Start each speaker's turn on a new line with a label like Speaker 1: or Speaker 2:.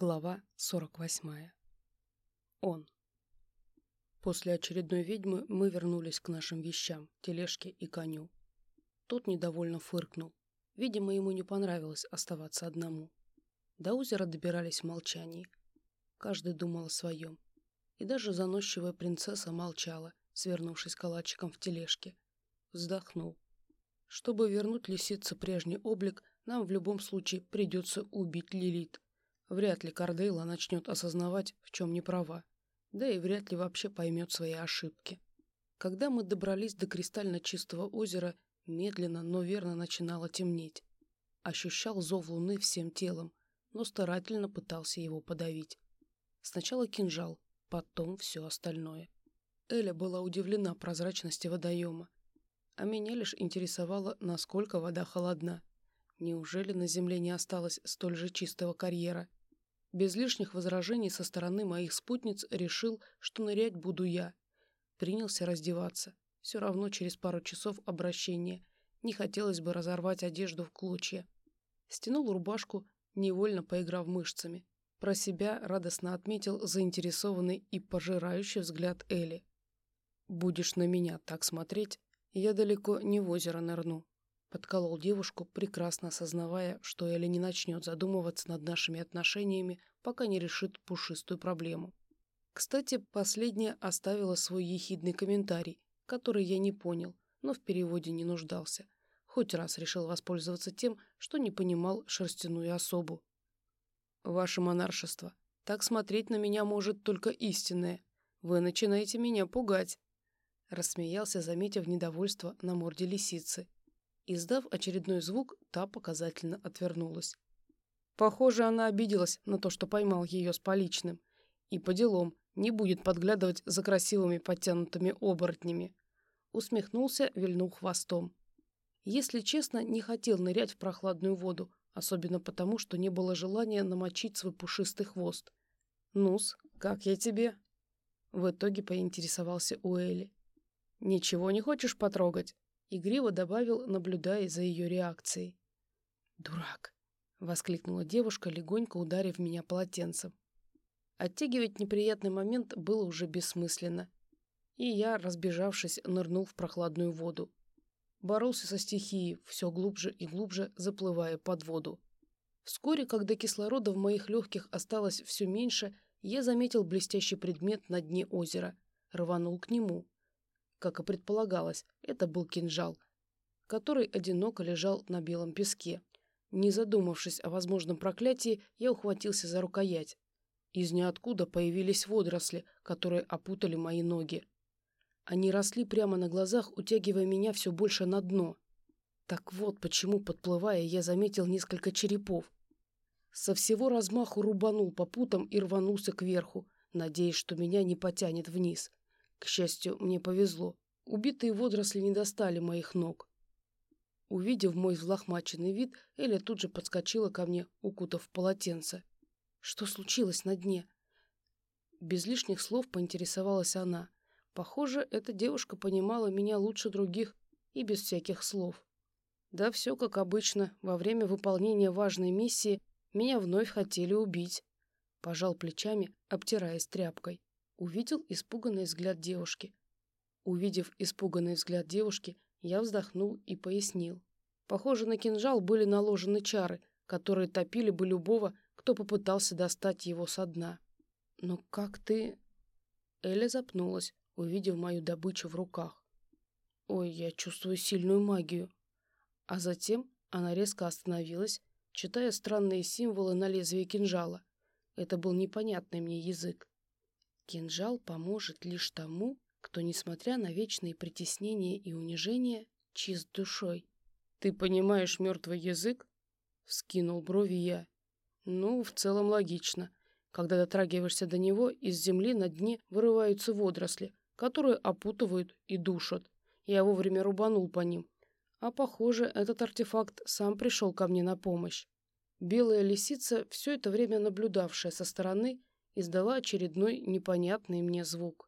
Speaker 1: Глава 48. Он. После очередной ведьмы мы вернулись к нашим вещам, тележке и коню. Тот недовольно фыркнул. Видимо, ему не понравилось оставаться одному. До озера добирались в молчании. Каждый думал о своем. И даже заносчивая принцесса молчала, свернувшись калачиком в тележке. Вздохнул. Чтобы вернуть лисице прежний облик, нам в любом случае придется убить Лилит. Вряд ли Кардейла начнет осознавать, в чем не права, да и вряд ли вообще поймет свои ошибки. Когда мы добрались до кристально чистого озера, медленно, но верно начинало темнеть. Ощущал зов луны всем телом, но старательно пытался его подавить. Сначала кинжал, потом все остальное. Эля была удивлена прозрачности водоема, а меня лишь интересовало, насколько вода холодна. Неужели на земле не осталось столь же чистого карьера? Без лишних возражений со стороны моих спутниц решил, что нырять буду я. Принялся раздеваться. Все равно через пару часов обращения. Не хотелось бы разорвать одежду в клочья. Стянул рубашку, невольно поиграв мышцами. Про себя радостно отметил заинтересованный и пожирающий взгляд Эли. «Будешь на меня так смотреть, я далеко не в озеро нырну», Подколол девушку, прекрасно осознавая, что Эля не начнет задумываться над нашими отношениями, пока не решит пушистую проблему. Кстати, последняя оставила свой ехидный комментарий, который я не понял, но в переводе не нуждался. Хоть раз решил воспользоваться тем, что не понимал шерстяную особу. «Ваше монаршество, так смотреть на меня может только истинное. Вы начинаете меня пугать», — рассмеялся, заметив недовольство на морде лисицы. Издав очередной звук, та показательно отвернулась. Похоже, она обиделась на то, что поймал ее с поличным. И по делам не будет подглядывать за красивыми подтянутыми оборотнями. Усмехнулся, вильнул хвостом. Если честно, не хотел нырять в прохладную воду, особенно потому, что не было желания намочить свой пушистый хвост. «Нус, как я тебе?» В итоге поинтересовался Уэлли. «Ничего не хочешь потрогать?» Игриво добавил, наблюдая за ее реакцией. «Дурак!» — воскликнула девушка, легонько ударив меня полотенцем. Оттягивать неприятный момент было уже бессмысленно. И я, разбежавшись, нырнул в прохладную воду. Боролся со стихией, все глубже и глубже заплывая под воду. Вскоре, когда кислорода в моих легких осталось все меньше, я заметил блестящий предмет на дне озера. Рванул к нему. Как и предполагалось, это был кинжал, который одиноко лежал на белом песке. Не задумавшись о возможном проклятии, я ухватился за рукоять. Из ниоткуда появились водоросли, которые опутали мои ноги. Они росли прямо на глазах, утягивая меня все больше на дно. Так вот, почему, подплывая, я заметил несколько черепов. Со всего размаху рубанул по путам и рванулся кверху, надеясь, что меня не потянет вниз. К счастью, мне повезло. Убитые водоросли не достали моих ног. Увидев мой взлохмаченный вид, Эля тут же подскочила ко мне, укутав полотенце. Что случилось на дне? Без лишних слов поинтересовалась она. Похоже, эта девушка понимала меня лучше других и без всяких слов. Да все как обычно, во время выполнения важной миссии меня вновь хотели убить. Пожал плечами, обтираясь тряпкой. Увидел испуганный взгляд девушки. Увидев испуганный взгляд девушки, я вздохнул и пояснил. Похоже, на кинжал были наложены чары, которые топили бы любого, кто попытался достать его со дна. «Но как ты...» Эля запнулась, увидев мою добычу в руках. «Ой, я чувствую сильную магию». А затем она резко остановилась, читая странные символы на лезвии кинжала. Это был непонятный мне язык. Кинжал поможет лишь тому, кто, несмотря на вечные притеснения и унижения, чист душой. «Ты понимаешь мертвый язык?» — вскинул брови я. «Ну, в целом логично. Когда дотрагиваешься до него, из земли на дне вырываются водоросли, которые опутывают и душат. Я вовремя рубанул по ним. А похоже, этот артефакт сам пришел ко мне на помощь. Белая лисица, все это время наблюдавшая со стороны, издала очередной непонятный мне звук.